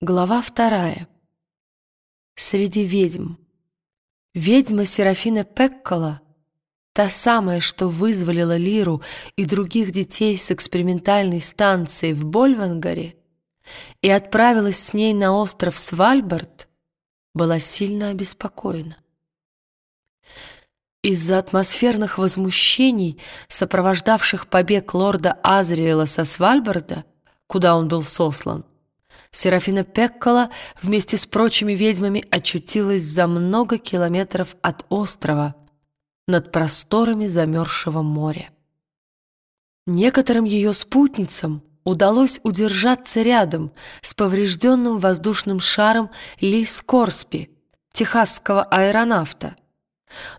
Глава вторая. Среди ведьм. Ведьма Серафина Пеккола, та самая, что вызволила Лиру и других детей с экспериментальной станции в Больвангаре и отправилась с ней на остров Свальбард, была сильно обеспокоена. Из-за атмосферных возмущений, сопровождавших побег лорда Азриэла со Свальбарда, куда он был сослан, Серафина Пеккола вместе с прочими ведьмами очутилась за много километров от острова, над просторами замерзшего моря. Некоторым ее спутницам удалось удержаться рядом с поврежденным воздушным шаром Ли Скорспи, техасского аэронавта,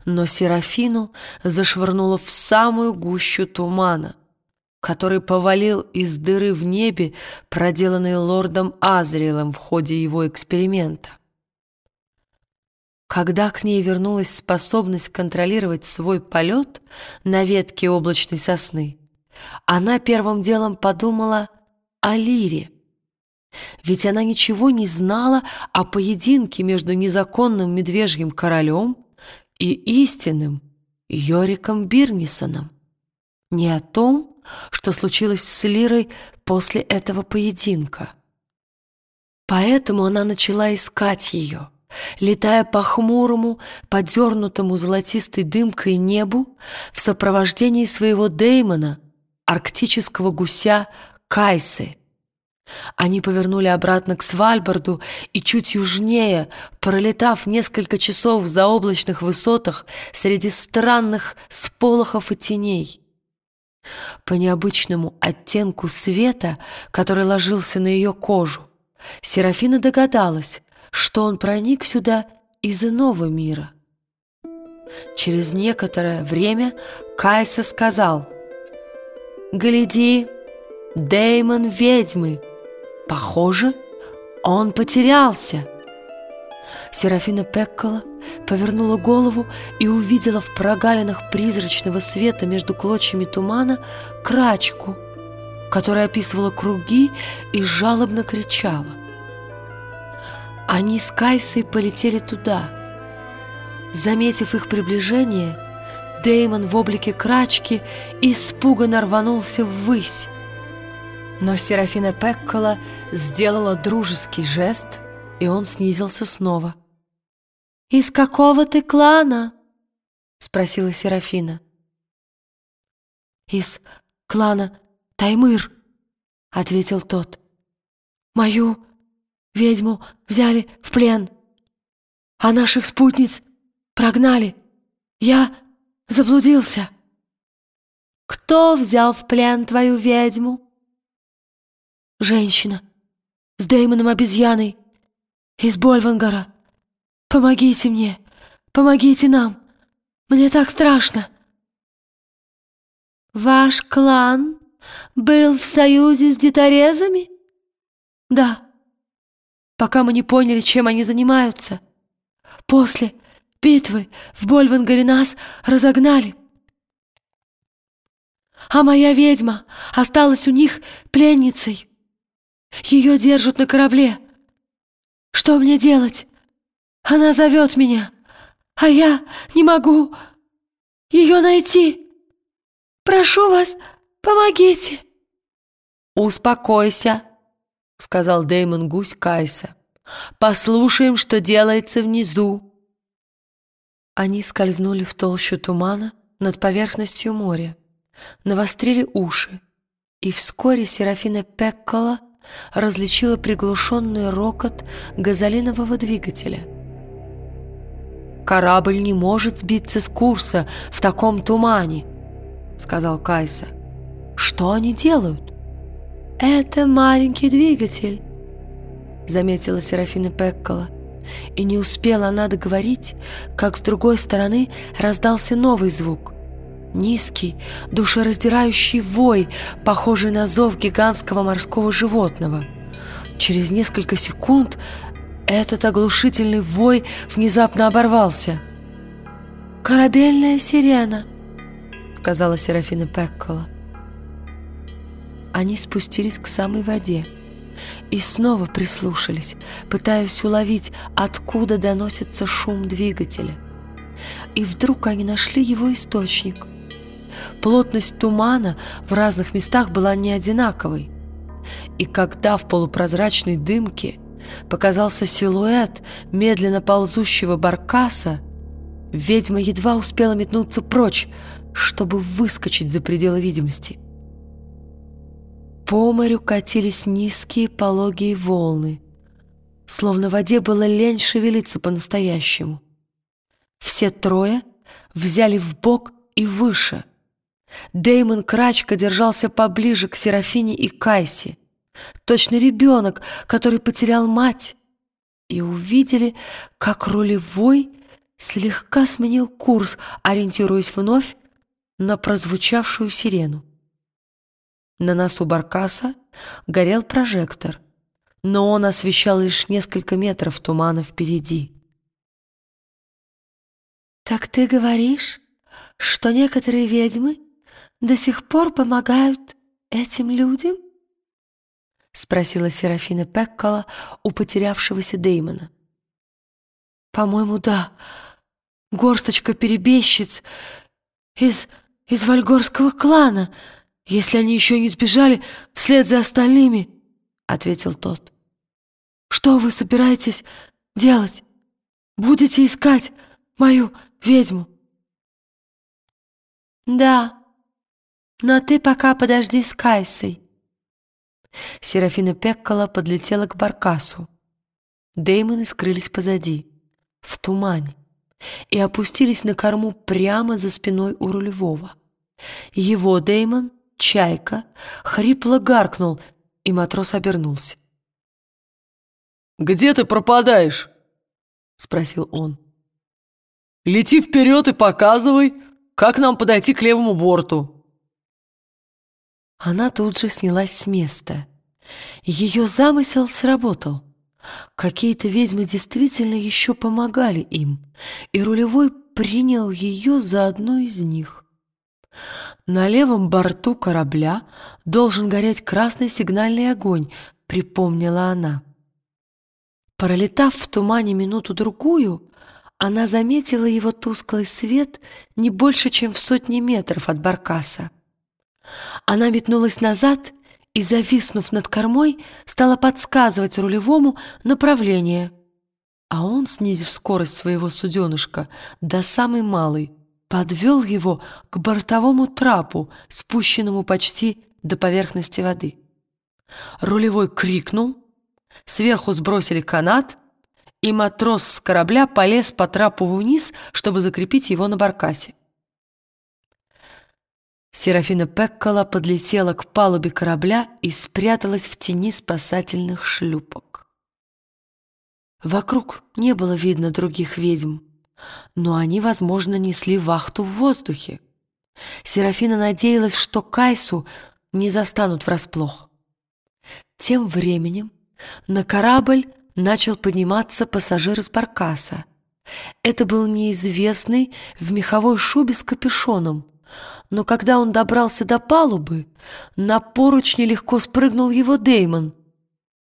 но Серафину зашвырнуло в самую гущу тумана, который повалил из дыры в небе, проделанной лордом Азриэлом в ходе его эксперимента. Когда к ней вернулась способность контролировать свой полет на ветке облачной сосны, она первым делом подумала о Лире. Ведь она ничего не знала о поединке между незаконным медвежьим королем и истинным Йориком Бирнисоном. Не о том, что случилось с Лирой после этого поединка. Поэтому она начала искать ее, летая по хмурому, подернутому золотистой дымкой небу в сопровождении своего Деймона, арктического гуся Кайсы. Они повернули обратно к Свальбарду и чуть южнее, пролетав несколько часов в заоблачных высотах среди странных сполохов и теней. По необычному оттенку света, который ложился на ее кожу, Серафина догадалась, что он проник сюда из иного мира. Через некоторое время Кайса сказал «Гляди, Деймон ведьмы! Похоже, он потерялся!» Серафина Пеккола повернула голову и увидела в прогалинах призрачного света между клочьями тумана крачку, которая описывала круги и жалобно кричала. Они с Кайсой полетели туда. Заметив их приближение, Деймон в облике крачки испуганно рванулся ввысь. Но Серафина Пеккола сделала дружеский жест, и он снизился снова. «Из какого ты клана?» — спросила Серафина. «Из клана Таймыр», — ответил тот. «Мою ведьму взяли в плен, а наших спутниц прогнали. Я заблудился». «Кто взял в плен твою ведьму?» «Женщина с Дэймоном обезьяной из Больвангара». Помогите мне! Помогите нам! Мне так страшно!» «Ваш клан был в союзе с диторезами?» «Да, пока мы не поняли, чем они занимаются. После битвы в Больвангаре нас разогнали. А моя ведьма осталась у них пленницей. Ее держат на корабле. Что мне делать?» Она зовет меня, а я не могу ее найти. Прошу вас, помогите!» «Успокойся», — сказал Дэймон Гусь Кайса. «Послушаем, что делается внизу». Они скользнули в толщу тумана над поверхностью моря, навострили уши, и вскоре Серафина Пеккола различила приглушенный рокот газолинового двигателя — «Корабль не может сбиться с курса в таком тумане», — сказал Кайса. «Что они делают?» «Это маленький двигатель», — заметила Серафина Пеккола. И не успела она договорить, как с другой стороны раздался новый звук. Низкий, душераздирающий вой, похожий на зов гигантского морского животного. Через несколько секунд этот оглушительный вой внезапно оборвался. «Корабельная сирена», — сказала Серафина Пеккола. Они спустились к самой воде. и снова прислушались, пытаясь уловить, откуда доносится шум двигателя. И вдруг они нашли его источник. Плотность тумана в разных местах была не одинаковой. И когда в полупрозрачной дымке показался силуэт медленно ползущего баркаса, ведьма едва успела метнуться прочь, чтобы выскочить за пределы видимости. По морю катились низкие пологие волны, словно в воде было лень шевелиться по-настоящему. Все трое взяли в бок и выше. Деймон Крачка держался поближе к Серафине и Кайсе, точно ребенок, который потерял мать, и увидели, как рулевой слегка сменил курс, ориентируясь вновь на прозвучавшую сирену. На носу баркаса горел прожектор, но он освещал лишь несколько метров тумана впереди. «Так ты говоришь, что некоторые ведьмы до сих пор помогают этим людям?» — спросила Серафина Пеккола у потерявшегося Деймона. «По-моему, да. Горсточка перебежчиц из, из вальгорского клана», если они еще не сбежали вслед за остальными, — ответил тот. Что вы собираетесь делать? Будете искать мою ведьму? Да, но ты пока подожди с Кайсой. Серафина Пеккола подлетела к баркасу. Деймоны скрылись позади, в тумане, и опустились на корму прямо за спиной у рулевого. Его Деймон Чайка хрипло гаркнул, и матрос обернулся. «Где ты пропадаешь?» — спросил он. «Лети вперед и показывай, как нам подойти к левому борту». Она тут же снялась с места. Ее замысел сработал. Какие-то ведьмы действительно еще помогали им, и рулевой принял ее за одну из них. На левом борту корабля должен гореть красный сигнальный огонь, припомнила она. Пролетав в тумане минуту-другую, она заметила его тусклый свет не больше, чем в сотни метров от баркаса. Она метнулась назад и, зависнув над кормой, стала подсказывать рулевому направление, а он, снизив скорость своего суденышка до самой малой, подвел его к бортовому трапу, спущенному почти до поверхности воды. Рулевой крикнул, сверху сбросили канат, и матрос с корабля полез по трапу вниз, чтобы закрепить его на баркасе. Серафина Пеккола подлетела к палубе корабля и спряталась в тени спасательных шлюпок. Вокруг не было видно других ведьм но они, возможно, несли вахту в воздухе. Серафина надеялась, что Кайсу не застанут врасплох. Тем временем на корабль начал подниматься пассажир из баркаса. Это был неизвестный в меховой шубе с капюшоном, но когда он добрался до палубы, на поручни легко спрыгнул его Деймон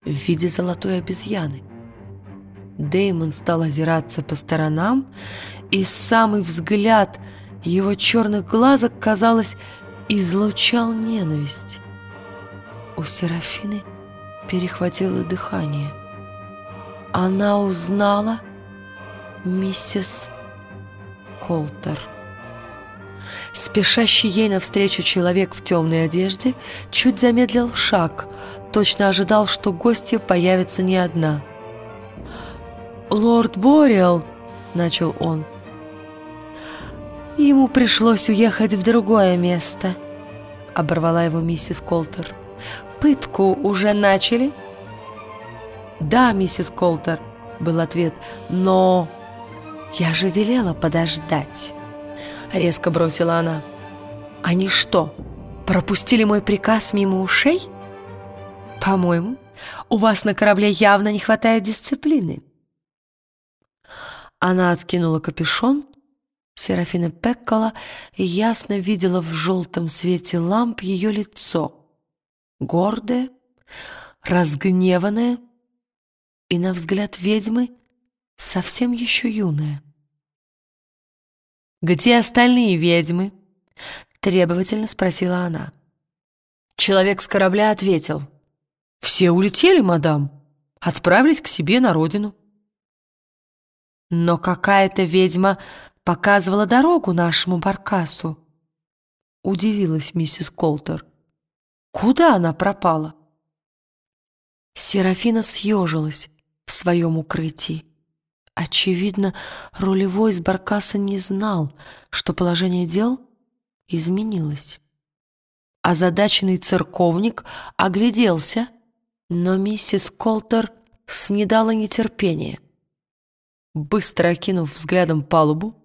в виде золотой обезьяны. Деймон стал озираться по сторонам, и самый взгляд его черных глазок, казалось, излучал ненависть. У Серафины перехватило дыхание. Она узнала миссис Колтер. Спешащий ей навстречу человек в темной одежде чуть замедлил шаг, точно ожидал, что гостья появится не одна — «Лорд Бориал», — начал он. «Ему пришлось уехать в другое место», — оборвала его миссис Колтер. «Пытку уже начали?» «Да, миссис Колтер», — был ответ, — «но...» «Я же велела подождать», — резко бросила она. «Они что, пропустили мой приказ мимо ушей?» «По-моему, у вас на корабле явно не хватает дисциплины». Она откинула капюшон. Серафина Пеккола ясно видела в желтом свете ламп ее лицо. Гордое, разгневанная и, на взгляд ведьмы, совсем еще юная. «Где остальные ведьмы?» — требовательно спросила она. Человек с корабля ответил. «Все улетели, мадам, отправились к себе на родину». Но какая-то ведьма показывала дорогу нашему баркасу. Удивилась миссис Колтер. Куда она пропала? Серафина съежилась в своем укрытии. Очевидно, рулевой из баркаса не знал, что положение дел изменилось. Озадаченный церковник огляделся, но миссис Колтер снедала нетерпение. Быстро окинув взглядом палубу,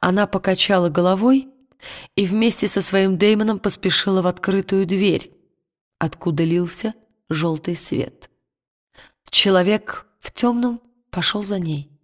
она покачала головой и вместе со своим Деймоном поспешила в открытую дверь, откуда лился желтый свет. Человек в темном пошел за ней.